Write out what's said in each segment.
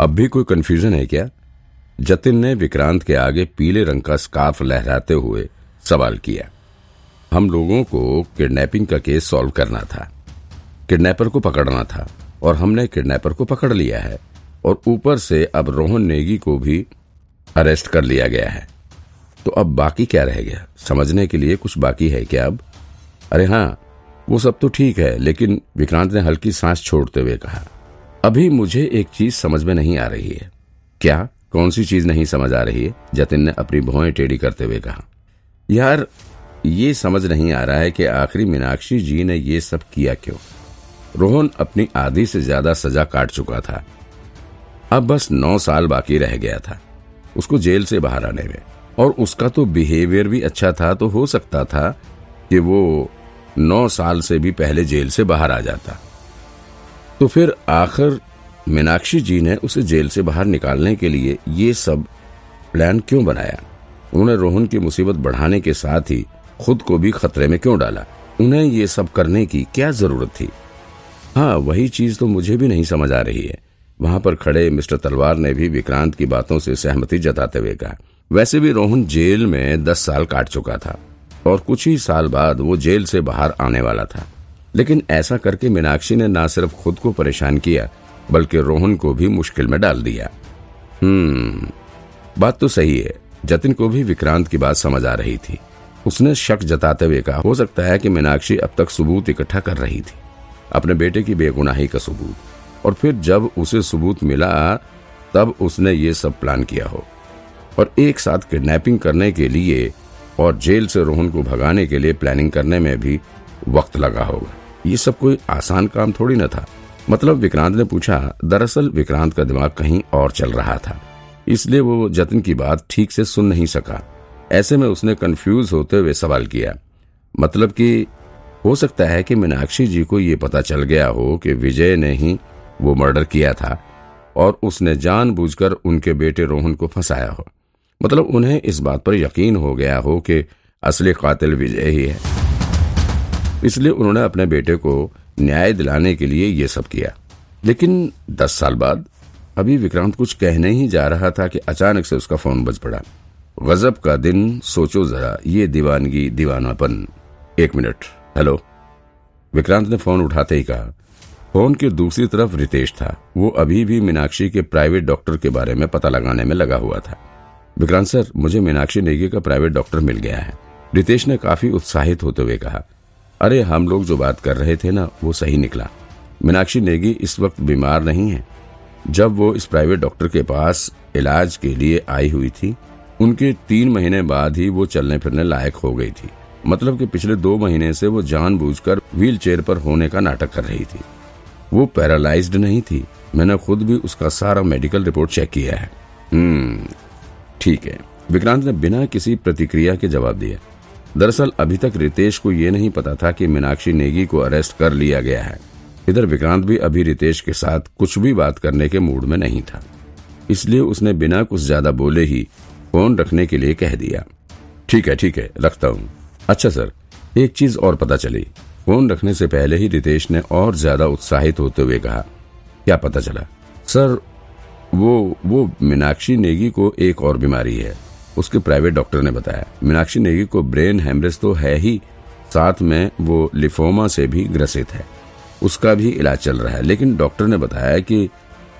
अब भी कोई कंफ्यूजन है क्या? जतिन ने विक्रांत के आगे पीले रंग का स्कार्फ लहराते हुए सवाल किया। हम लोगों को किडनैपिंग का केस सॉल्व करना था। किडनैपर को पकड़ना था और हमने किडनैपर को पकड़ लिया है और ऊपर से अब रोहन नेगी को भी अरेस्ट कर लिया गया है। तो अब बाकी क्या रह गया? समझने के लिए कुछ बाकी है क्या अब? अरे हाँ वो सब तो ठीक है, लेकिन विक्रांत ने हल्की सांस छोड़ते हुए कहा अभी मुझे एक चीज़ समझ में नहीं आ रही है। क्या? कौन सी चीज़ नहीं समझ आ रही है? जतिन ने अपनी भौएँ टेढ़ी करते हुए कहा। यार, ये समझ नहीं आ रहा है कि आखिरी मीनाक्षी जी ने ये सब किया क्यों? रोहन अपनी आधी से ज़्यादा सजा काट चुका था। अब बस नौ साल बाकी रह गया था, उसको जेल से बाहर आने में। और उसका तो बिहेवियर भी अच्छा था तो हो सकता था कि वो नौ साल से भी पहले जेल से बाहर आ जाता। तो फिर आखिर मीनाक्षी जी ने उसे जेल से बाहर निकालने के लिए ये सब प्लान क्यों बनाया? उन्होंने रोहन की मुसीबत बढ़ाने के साथ ही खुद को भी खतरे में क्यों डाला? उन्हें ये सब करने की क्या ज़रूरत थी? हाँ वही चीज़ तो मुझे भी नहीं समझ आ रही है। वहाँ पर खड़े मिस्टर तलवार ने भी विक्रांत की बातों से सहमति जताते हुए कहा। वैसे भी रोहन जेल में दस साल काट चुका था और कुछ ही साल बाद वो जेल से बाहर आने वाला था। लेकिन ऐसा करके मीनाक्षी ने ना सिर्फ़ खुद को परेशान किया, बल्कि रोहन को भी मुश्किल में डाल दिया। हम्म बात तो सही है, जतिन को भी विक्रांत की बात समझ आ रही थी। उसने शक जताते हुए कहा, हो सकता है कि मीनाक्षी अब तक सबूत इकट्ठा कर रही थी, अपने बेटे की बेगुनाही का सबूत। और फिर जब उसे सबूत मिला, तब उसने ये सब प्लान किया हो। और एक साथ किडनैपिंग करने के लिए और जेल से रोहन को भगाने के लिए प्लानिंग करने में भी वक्त लगा होगा। ये सब कोई आसान काम थोड़ी न था। मतलब विक्रांत ने पूछा, दरअसल विक्रांत का दिमाग कहीं और चल रहा था। इसलिए वो जतिन की बात ठीक से सुन नहीं सका। ऐसे में उसने कंफ्यूज होते हुए सवाल किया मतलब कि हो सकता है कि मीनाक्षी जी को ये पता चल गया हो कि विजय ने ही वो मर्डर किया था और उसने जानबूझकर उनके बेटे रोहन को फंसाया हो। मतलब उन्हें इस बात पर यकीन हो गया हो कि असली कातिल विजय ही है। इसलिए उन्होंने अपने बेटे को न्याय दिलाने के लिए ये सब किया। लेकिन दस साल बाद अभी विक्रांत कुछ कहने ही जा रहा था कि अचानक से उसका फ़ोन बज पड़ा। गजब का दिन, सोचो जरा, ये दीवानगी, दीवानापन। एक मिनट। हेलो। विक्रांत ने फ़ोन उठाते ही कहा। फ़ोन के दूसरी तरफ़ रितेश था। वो अभी भी मीनाक्षी के प्राइवेट डॉक्टर के बारे में पता लगाने में लगा हुआ था। विक्रांत सर, मुझे मीनाक्षी नेगी का प्राइवेट डॉक्टर मिल गया है। रितेश ने काफ़ी उत्साहित होते हुए कहा अरे, हम लोग जो बात कर रहे थे ना, वो सही निकला। मीनाक्षी नेगी इस वक्त बीमार नहीं है। जब वो इस प्राइवेट डॉक्टर के पास इलाज के लिए आई हुई थी, उनके तीन महीने बाद ही वो चलने फिरने लायक हो गई थी। मतलब कि पिछले दो महीने से वो जानबूझकर व्हील चेयर पर होने का नाटक कर रही थी। वो पैरालाइज्ड नहीं थी। मैंने खुद भी उसका सारा मेडिकल रिपोर्ट चेक किया है। हम्म ठीक है। विक्रांत ने बिना किसी प्रतिक्रिया के जवाब दिया। दरअसल, अभी तक रितेश को यह नहीं पता था कि मीनाक्षी नेगी को अरेस्ट कर लिया गया है। इधर, विक्रांत भी अभी रितेश के साथ कुछ भी बात करने के मूड में नहीं था। इसलिए उसने बिना कुछ ज़्यादा बोले ही फ़ोन रखने के लिए कह दिया। ठीक है ठीक है, रखता हूँ। अच्छा सर, एक चीज़ और पता चली। फ़ोन रखने से पहले ही रितेश ने और ज़्यादा उत्साहित होते हुए कहा, क्या पता चला? सर, वो वो मीनाक्षी नेगी को एक और बीमारी है। उसके प्राइवेट डॉक्टर ने बताया। मीनाक्षी नेगी को ब्रेन हेमरेज तो है ही, साथ में वो लिफोमा से भी ग्रसित है। उसका भी इलाज चल रहा है, लेकिन डॉक्टर ने बताया कि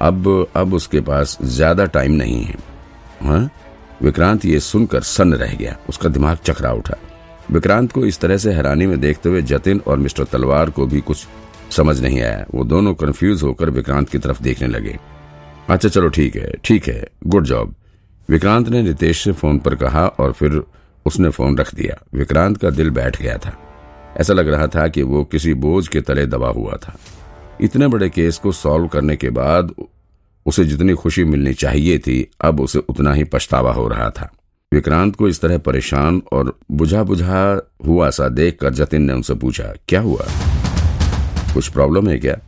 अब अब उसके पास ज़्यादा टाइम नहीं है। हा? विक्रांत ये सुनकर सन्न रह गया। उसका दिमाग चकरा उठा। विक्रांत को इस तरह से हैरानी में देखते हुए जतिन और मिस्टर तलवार को भी कुछ समझ नहीं आया। वो दोनों कंफ्यूज होकर विक्रांत की तरफ़ देखने लगे। अच्छा चलो ठीक है ठीक है गुड जॉब विक्रांत ने रितेश से फ़ोन पर कहा और फिर उसने फ़ोन रख दिया। विक्रांत का दिल बैठ गया था। ऐसा लग रहा था कि वो किसी बोझ के तले दबा हुआ था। इतने बड़े केस को सॉल्व करने के बाद उसे जितनी खुशी मिलनी चाहिए थी, अब उसे उतना ही पछतावा हो रहा था। विक्रांत को इस तरह परेशान और बुझा बुझा हुआ सा देखकर जतिन ने उनसे पूछा, क्या हुआ? कुछ प्रॉब्लम है क्या?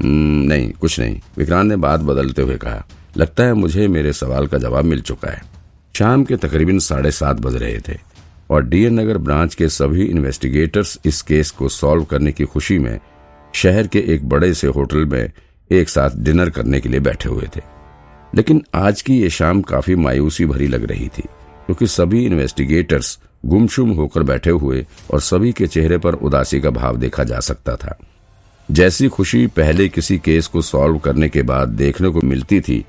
नहीं, कुछ नहीं। विक्रांत ने बात बदलते हुए कहा लगता है मुझे मेरे सवाल का जवाब मिल चुका है। शाम के तकरीबन साढ़े सात बज रहे थे और डीएन नगर ब्रांच के सभी इन्वेस्टिगेटर्स इस केस को सॉल्व करने की खुशी में शहर के एक बड़े से होटल में एक साथ डिनर करने के लिए बैठे हुए थे। लेकिन आज की ये शाम काफ़ी मायूसी भरी लग रही थी, क्योंकि सभी इन्वेस्टिगेटर्स गुमशुम होकर बैठे हुए और सभी के चेहरे पर उदासी का भाव देखा जा सकता था। जैसी खुशी पहले किसी केस को सॉल्व करने के बाद देखने को मिलती थी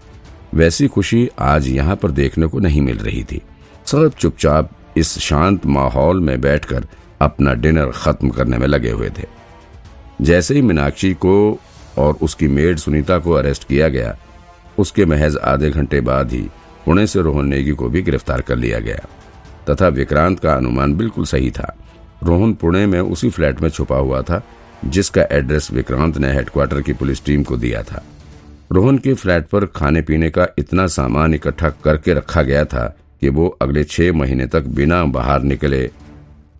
वैसी खुशी आज यहाँ पर देखने को नहीं मिल रही थी। सब चुपचाप इस शांत माहौल में बैठकर अपना डिनर खत्म करने में लगे हुए थे। जैसे ही मीनाक्षी को और उसकी मेड सुनीता को अरेस्ट किया गया, उसके महज आधे घंटे बाद ही पुणे से रोहन नेगी को भी गिरफ़्तार कर लिया गया। तथा विक्रांत का अनुमान बिल्कुल सही था। रोहन पुणे में उसी फ्लैट में छुपा हुआ था, जिसका एड्रेस विक्रांत ने हेडक्वार्टर की पुलिस टीम को दिया था। रोहन के फ्लैट पर खाने पीने का इतना सामान इकट्ठा करके रखा गया था कि वो अगले छह महीने तक बिना बाहर निकले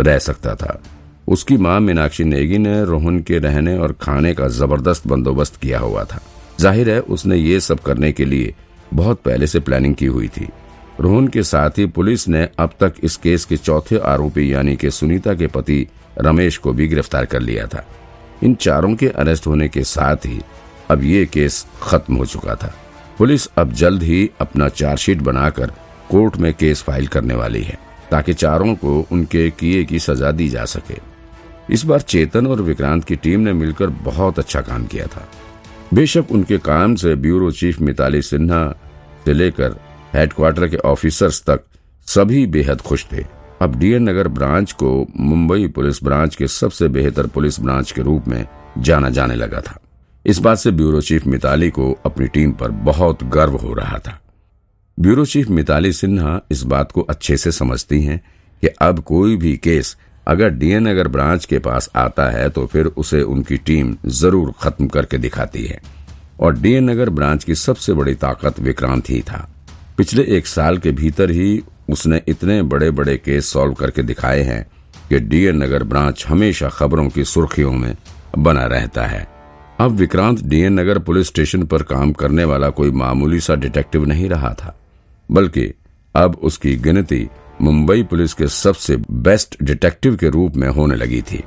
रह सकता था। उसकी माँ मीनाक्षी नेगी ने रोहन के रहने और खाने का ज़बरदस्त बंदोबस्त किया हुआ था। ज़ाहिर है, उसने ये सब करने के लिए बहुत पहले से प्लानिंग की हुई थी। रोहन के साथ ही पुलिस ने अब तक इस केस के चौथे आरोपी यानी कि सुनीता के पति रमेश को भी गिरफ़्तार कर लिया था। इन चारों के अरेस्ट होने के साथ ही अब ये केस खत्म हो चुका था। पुलिस अब जल्द ही अपना चार्जशीट बनाकर कोर्ट में केस फ़ाइल करने वाली है, ताकि चारों को उनके किए की सजा दी जा सके। इस बार चेतन और विक्रांत की टीम ने मिलकर बहुत अच्छा काम किया था। बेशक उनके काम से ब्यूरो चीफ मिताली सिन्हा से लेकर हेडक्वार्टर के ऑफिसर्स तक सभी बेहद खुश थे। अब डीएन नगर ब्रांच को मुंबई पुलिस ब्रांच के सबसे बेहतर पुलिस ब्रांच के रूप में जाना जाने लगा था। इस बात से ब्यूरो चीफ मिताली को अपनी टीम पर बहुत गर्व हो रहा था। ब्यूरो चीफ मिताली सिन्हा इस बात को अच्छे से समझती हैं कि अब कोई भी केस अगर डीएन नगर ब्रांच के पास आता है तो फिर उसे उनकी टीम ज़रूर खत्म करके दिखाती है। और डीएन नगर ब्रांच की सबसे बड़ी ताकत विक्रांत ही था। पिछले एक साल के भीतर ही उसने इतने बड़े बड़े केस सॉल्व करके दिखाए हैं कि डीएन नगर ब्रांच हमेशा खबरों की सुर्खियों में बना रहता है। अब Vikrant DN Nagar police station पर काम करने वाला कोई मामूली सा डिटेक्टिव नहीं रहा था, बल्कि अब उसकी गिनती मुंबई पुलिस के सबसे बेस्ट डिटेक्टिव के रूप में होने लगी थी।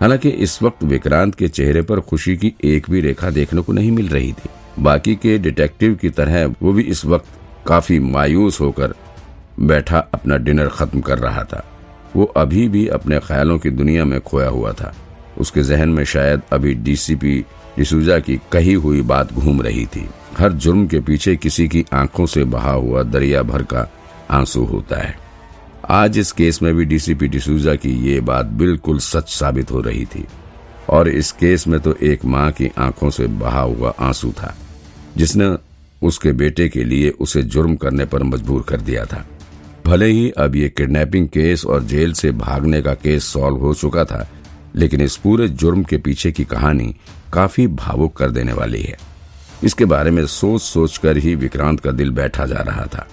हालाँकि इस वक्त विक्रांत के चेहरे पर खुशी की एक भी रेखा देखने को नहीं मिल रही थी। बाकी के डिटेक्टिव की तरह वो भी इस वक्त काफ़ी मायूस होकर बैठा अपना डिनर खत्म कर रहा था। वो अभी भी अपने ख्यालों की दुनिया में खोया हुआ था। उसके जहन में शायद अभी डीसीपी डिसूजा की कही हुई बात घूम रही थी। हर जुर्म के पीछे किसी की आँखों से बहा हुआ दरिया भर का आँसू होता है। आज इस केस में भी डीसीपी डिसूजा की ये बात बिल्कुल सच साबित हो रही थी। और इस केस में तो एक माँ की आँखों से बहा हुआ आँसू था, जिसने उसके बेटे के लिए उसे जुर्म करने पर मजबूर कर दिया था। भले ही अब ये किडनैपिंग केस और जेल से भागने का केस सॉल्व हो चुका था, लेकिन इस पूरे जुर्म के पीछे की कहानी काफ़ी भावुक कर देने वाली है। इसके बारे में सोच सोच कर ही विक्रांत का दिल बैठा जा रहा था।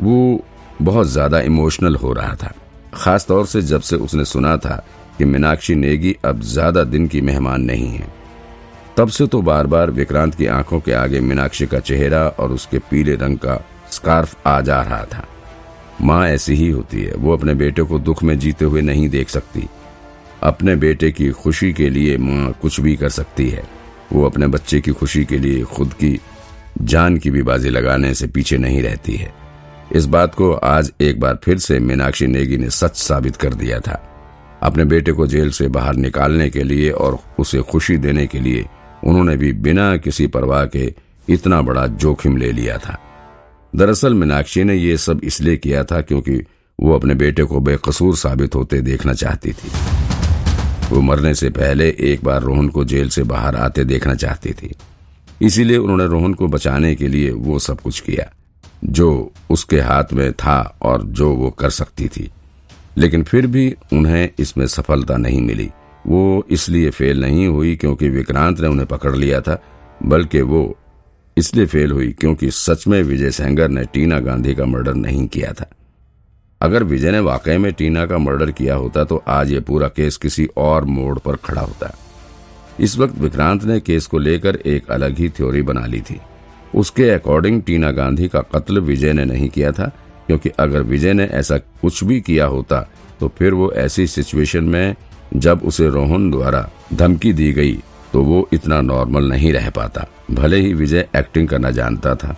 वो बहुत ज़्यादा इमोशनल हो रहा था। खास तौर से जब से उसने सुना था कि मीनाक्षी नेगी अब ज़्यादा दिन की मेहमान नहीं है। तब से तो बार बार विक्रांत की आँखों के आगे मीनाक्षी का चेहरा और उसके पीले रंग का स्कार्फ आ जा रहा था। माँ ऐसी ही होती है। वो अपने बेटे को दुख में जीते हुए नहीं देख सकती। अपने बेटे की खुशी के लिए माँ कुछ भी कर सकती है। वो अपने बच्चे की खुशी के लिए खुद की जान की भी बाजी लगाने से पीछे नहीं रहती है। इस बात को आज एक बार फिर से मीनाक्षी नेगी ने सच साबित कर दिया था। अपने बेटे को जेल से बाहर निकालने के लिए और उसे खुशी देने के लिए उन्होंने भी बिना किसी परवाह के इतना बड़ा जोखिम ले लिया था। दरअसल मीनाक्षी ने यह सब इसलिए किया था क्योंकि वो अपने बेटे को बेकसूर साबित होते देखना चाहती थी। वो मरने से पहले एक बार रोहन को जेल से बाहर आते देखना चाहती थी। इसीलिए उन्होंने रोहन को बचाने के लिए वो सब कुछ किया, जो उसके हाथ में था और जो वो कर सकती थी। लेकिन फिर भी उन्हें इसमें सफलता नहीं मिली। वो इसलिए फेल नहीं हुई क्योंकि विक्रांत ने उन्हें पकड़ लिया था, बल्कि वो इसलिए फेल हुई क्योंकि सच में विजय सेंगर ने टीना गांधी का मर्डर नहीं किया था। अगर विजय ने वाकई में टीना का मर्डर किया होता तो आज ये पूरा केस किसी और मोड़ पर खड़ा होता। इस वक्त विक्रांत ने केस को लेकर एक अलग ही थ्योरी बना ली थी। उसके अकॉर्डिंग टीना गांधी का कत्ल विजय ने नहीं किया था, क्योंकि अगर विजय ने ऐसा कुछ भी किया होता तो फिर वो ऐसी सिचुएशन में जब उसे रोहन द्वारा धमकी दी गई तो वो इतना नॉर्मल नहीं रह पाता। भले ही विजय एक्टिंग करना जानता था,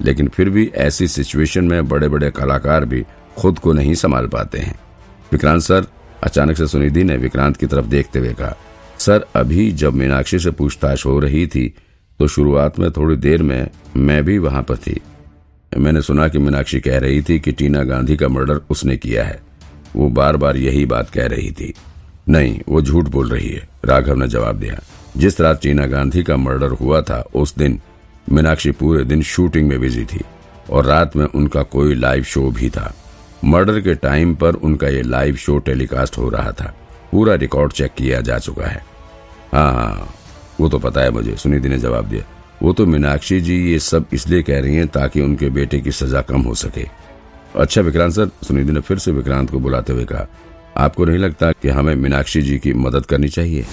लेकिन फिर भी ऐसी सिचुएशन में बड़े बड़े कलाकार भी खुद को नहीं संभाल पाते हैं। विक्रांत सर, अचानक से सुनिधि ने विक्रांत की तरफ़ देखते हुए कहा, सर, अभी जब मीनाक्षी से पूछताछ हो रही थी तो शुरुआत में थोड़ी देर में मैं भी वहाँ पर थी। मैंने सुना कि मीनाक्षी कह रही थी कि टीना गांधी का मर्डर उसने किया है। वो बार बार यही बात कह रही थी। नहीं, वो झूठ बोल रही है, राघव ने जवाब दिया। जिस रात टीना गांधी का मर्डर हुआ था, उस दिन मीनाक्षी पूरे दिन शूटिंग में बिज़ी थी और रात में उनका कोई लाइव शो भी था। मर्डर के टाइम पर उनका ये लाइव शो टेलीकास्ट हो रहा था। पूरा रिकॉर्ड चेक किया जा चुका है। हाँ हाँ वो तो पता है मुझे। सुनिधि ने जवाब दिया। वो तो मीनाक्षी जी ये सब इसलिए कह रही हैं ताकि उनके बेटे की सजा कम हो सके। अच्छा विक्रांत सर सुनिधि ने फिर से विक्रांत को बुलाते हुए कहा, आपको नहीं लगता कि हमें मीनाक्षी जी की मदद करनी चाहिए?